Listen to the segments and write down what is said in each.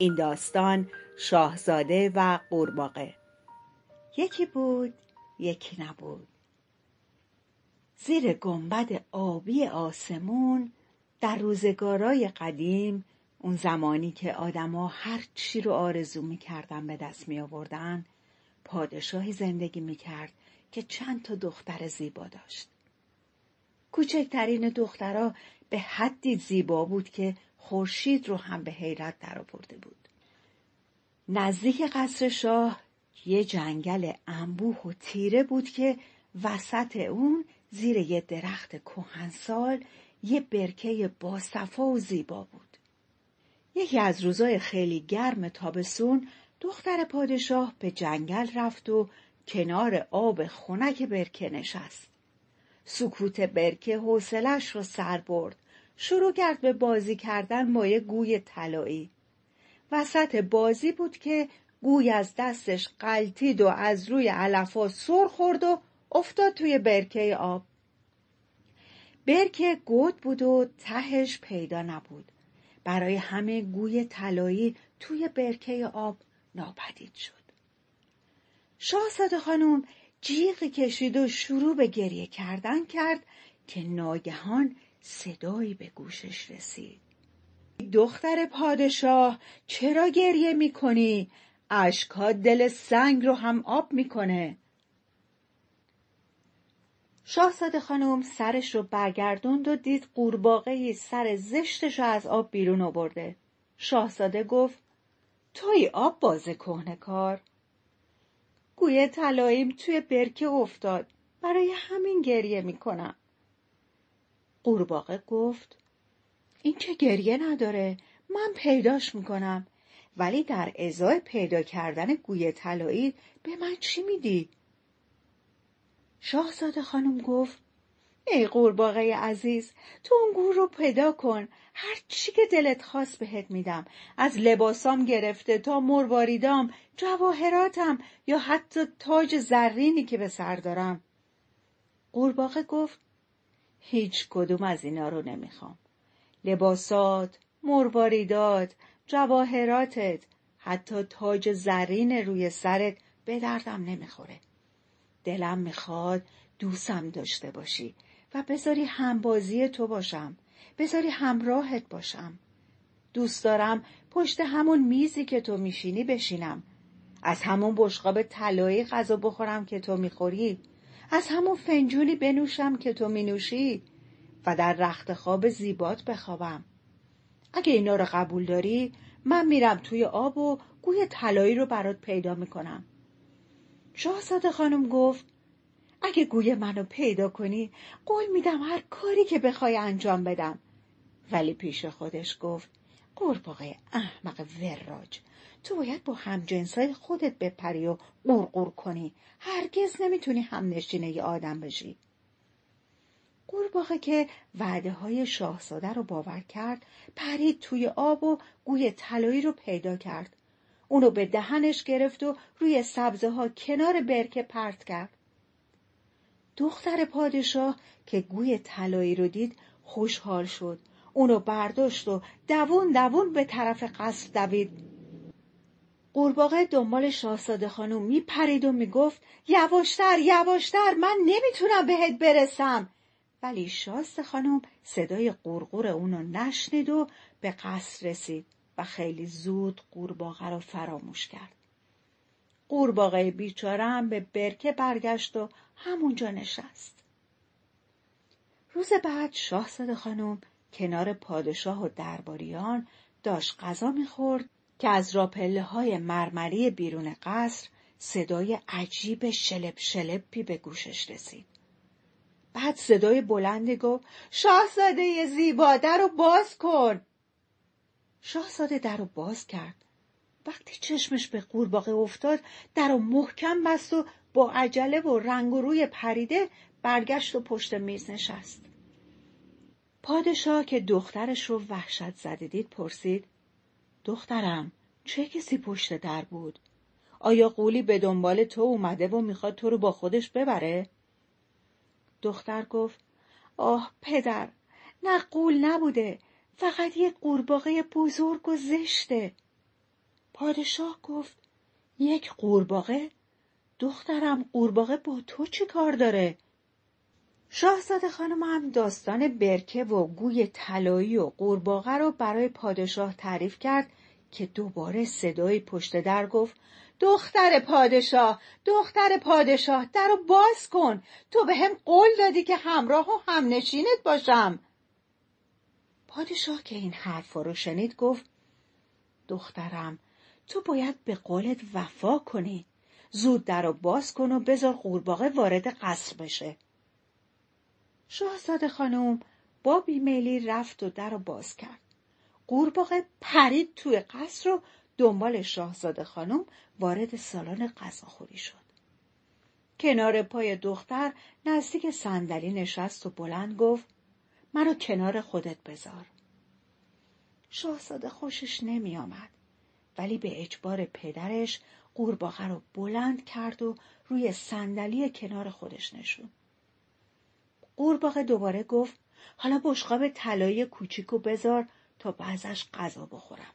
این داستان شاهزاده و قورباغه. یکی بود یکی نبود. زیر گنبد آبی آسمون در روزگارای قدیم اون زمانی که آدما هر چی رو آرزو می‌کردن به دست می آوردن پادشاهی زندگی می‌کرد که چند تا دختر زیبا داشت. کوچکترین دخترها به حدی زیبا بود که خورشید رو هم به حیرت درآورده بود. نزدیک قصر شاه یه جنگل انبوه و تیره بود که وسط اون زیر یه درخت کهنسال یه برکه باصفا و زیبا بود. یکی از روزای خیلی گرم تابستون دختر پادشاه به جنگل رفت و کنار آب خنک برکه نشست. سکوت برکه حوصلش رو سر برد. شروع کرد به بازی کردن با یه گوی طلایی. وسط بازی بود که گوی از دستش قلتید و از روی علفا سر خورد و افتاد توی برکه آب. برکه گود بود و تهش پیدا نبود. برای همه گوی طلایی توی برکه آب ناپدید شد. شاهزاده خانم جیغی کشید و شروع به گریه کردن کرد که ناگهان صدایی به گوشش رسید. دختر پادشاه چرا گریه می‌کنی؟ اشکها دل سنگ رو هم آب می‌کنه. شاهزاده خانم سرش رو برگردوند و دید قورباغه سر زشتش رو از آب بیرون آورده. شاهزاده گفت توی آب باز کهنه کار. گوی طلاییم توی برکه افتاد. برای همین گریه می‌کنم. قورباغه گفت این که گریه نداره من پیداش می‌کنم. ولی در ازای پیدا کردن گوی طلایی به من چی میدی؟ شاهزاده خانم گفت ای قورباغه عزیز تو اون گور رو پیدا کن. هر چی که دلت خواست بهت میدم. از لباسام گرفته تا مرواریدام جواهراتم یا حتی تاج زرینی که به سر دارم. قورباغه گفت هیچ کدوم از اینا رو نمی‌خوام. لباسات مرواریدات جواهراتت حتی تاج زرین روی سرت به دردم نمی‌خوره. دلم می‌خواد دوستم داشته باشی و بذاری همبازی تو باشم بذاری همراهت باشم. دوست دارم پشت همون میزی که تو میشینی بشینم. از همون بشقاب طلایی غذا بخورم که تو می‌خوری. از همون فنجونی بنوشم که تو مینوشی و در رخت خواب زیبات بخوابم. اگه اینا رو قبول داری من میرم توی آب و گوی طلایی رو برات پیدا می‌کنم. شاهزاده خانم گفت اگه گوی منو پیدا کنی قول میدم هر کاری که بخوای انجام بدم. ولی پیش خودش گفت قورباغه احمق وراج تو باید با همجنسای خودت بپری و قورقور کنی. هرگز نمی‌تونی هم نشینه ی آدم بشی. قورباغه که وعده های شاهزاده رو باور کرد پرید توی آب و گوی طلایی رو پیدا کرد. اونو به دهنش گرفت و روی سبزه ها کنار برکه پرت کرد. دختر پادشاه که گوی طلایی رو دید خوشحال شد. اونو برداشت و دوون دوون به طرف قصر دوید. قورباغه دنبال شاهزاده خانم میپرید و می‌گفت یواشتر یواشتر من نمی‌تونم بهت برسم ولی شاست خانم صدای قورقور اونو نشنید و به قصر رسید و خیلی زود قورباغه رو فراموش کرد. قورباغه بیچاره هم به برکه برگشت و همونجا نشست. روز بعد شاهزاده خانم کنار پادشاه و درباریان داشت غذا می‌خورد که از راپله های مرمری بیرون قصر صدای عجیب شلب شلبی به گوشش رسید. بعد صدای بلندی گفت شاهزاده زیباده رو باز کن. شاهزاده در رو باز کرد. وقتی چشمش به قورباغه افتاد در رو محکم بست و با عجله و رنگ و روی پریده برگشت و پشت میز نشست. پادشاه که دخترش رو وحشت زده دید پرسید دخترم چه کسی پشت در بود؟ آیا قولی به دنبال تو اومده و می‌خواد تو رو با خودش ببره؟ دختر گفت آه پدر نه قول نبوده فقط یک قورباغه بزرگ و زشته. پادشاه گفت یک قورباغه؟ دخترم قورباغه با تو چی کار داره؟ شاهزاده خانم هم داستان برکه و گوی طلایی و قورباغه رو برای پادشاه تعریف کرد که دوباره صدایی پشت در گفت دختر پادشاه دختر پادشاه در رو باز کن تو به هم قول دادی که همراه و همنشینت باشم. پادشاه که این حرف رو شنید گفت دخترم تو باید به قولت وفا کنی زود در رو باز کن و بذار قورباغه وارد قصر بشه. شاهزاده خانم با بیمیلی رفت و در رو باز کرد. قورباغه پرید توی قصر و دنبال شاهزاده خانم وارد سالن غذاخوری شد. کنار پای دختر نزدیک صندلی نشست و بلند گفت منو کنار خودت بذار. شاهزاده خوشش نمی آمد ولی به اجبار پدرش قورباغه رو بلند کرد و روی صندلی کنار خودش نشون. قورباغه دوباره گفت حالا بشقاب طلایی کوچیکو بذار تا بعضش غذا بخورم.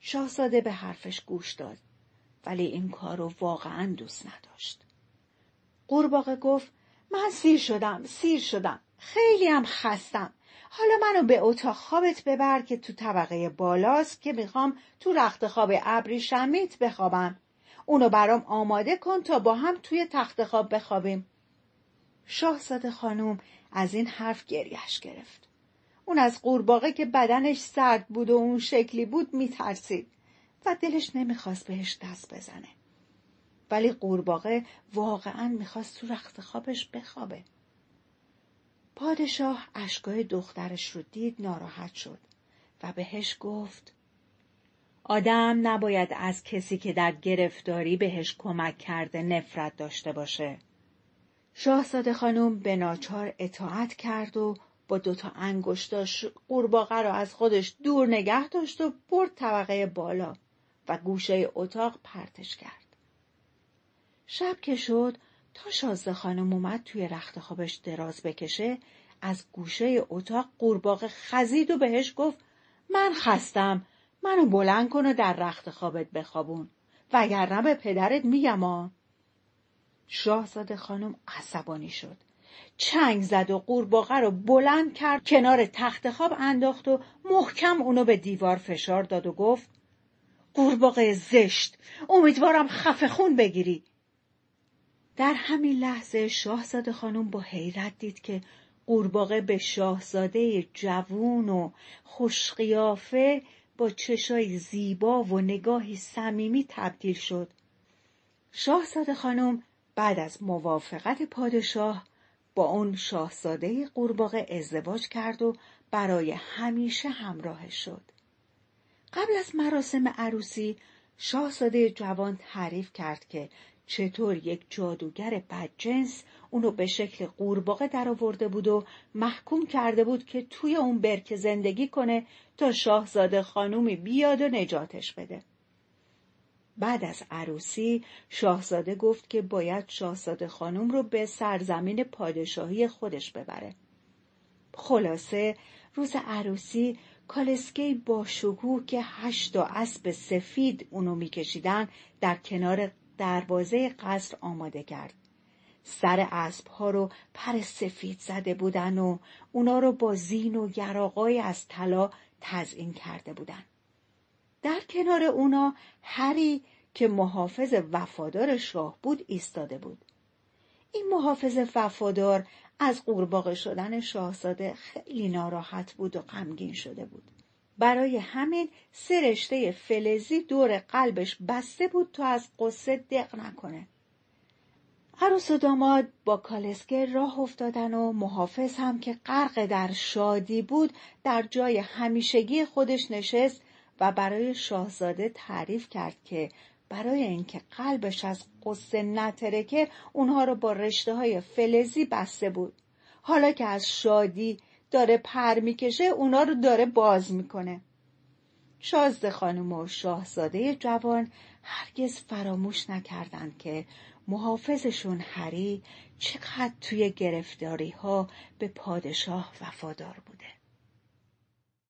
شاهزاده به حرفش گوش داد ولی این کار رو واقعا دوست نداشت. قورباغه گفت من سیر شدم سیر شدم خیلی هم خستم. حالا منو به اتاق خوابت ببر که تو طبقه بالاست که می‌خوام تو رخت خواب ابری شمیت بخوابم. اونو برام آماده کن تا با هم توی تخت خواب بخوابیم. شاهزاده خانم از این حرف گریش گرفت. اون از قورباغه که بدنش سرد بود و اون شکلی بود میترسید و دلش نمی‌خواست بهش دست بزنه. ولی قورباغه واقعا می‌خواست تو رخت خوابش بخوابه. پادشاه اشکای دخترش رو دید ناراحت شد و بهش گفت آدم نباید از کسی که در گرفتاری بهش کمک کرده نفرت داشته باشه. شاهزاده خانم به ناچار اطاعت کرد و با دوتا انگشتاش قورباغه رو از خودش دور نگه داشت و برد طبقه بالا و گوشه اتاق پرتش کرد. شب که شد تا شازده خانم اومد توی رخت خوابش دراز بکشه از گوشه اتاق قورباغه خزید و بهش گفت من خستم منو بلند کن و در رخت خوابت بخوابون وگرنه به پدرت میگم آ شاهزاده خانم عصبانی شد. چنگ زد و قورباغه رو بلند کرد کنار تخت خواب انداخت و محکم اونو به دیوار فشار داد و گفت قورباغه زشت امیدوارم خفه خون بگیری. در همین لحظه شاهزاده خانم با حیرت دید که قورباغه به شاهزاده جوون و خوشقیافه با چشای زیبا و نگاهی صمیمی تبدیل شد. شاهزاده خانم بعد از موافقت پادشاه با اون شاهزاده قورباغه ازدواج کرد و برای همیشه همراه شد. قبل از مراسم عروسی شاهزاده جوان تعریف کرد که چطور یک جادوگر بدجنس اونو به شکل قورباغه درآورده بود و محکوم کرده بود که توی اون برکه زندگی کنه تا شاهزاده خانومی بیاد و نجاتش بده. بعد از عروسی شاهزاده گفت که باید شاهزاده خانم رو به سرزمین پادشاهی خودش ببره. خلاصه روز عروسی کالسکه با شکوه که هشت اسب سفید اونو میکشیدن در کنار دروازه قصر آماده کرد. سر اسب ها رو پر سفید زده بودن و اونا رو با زین و گراغای از طلا تزئین کرده بودن. در کنار اونا هری که محافظ وفادار شاه بود ایستاده بود. این محافظ وفادار از قورباغه شدن شاهزاده خیلی ناراحت بود و غمگین شده بود. برای همین سه رشته فلزی دور قلبش بسته بود تا از قصه دق نکنه. عروس و داماد با کالسکه راه افتادن و محافظ هم که غرق در شادی بود در جای همیشگی خودش نشست و برای شاهزاده تعریف کرد که برای اینکه قلبش از قصه نترکه اونها رو با رشته های فلزی بسته بود. حالا که از شادی داره پر می‌کشه اونا رو داره باز می‌کنه. شازده خانم و شاهزاده جوان هرگز فراموش نکردند که محافظشون هری چقدر توی گرفتاری ها به پادشاه وفادار بوده.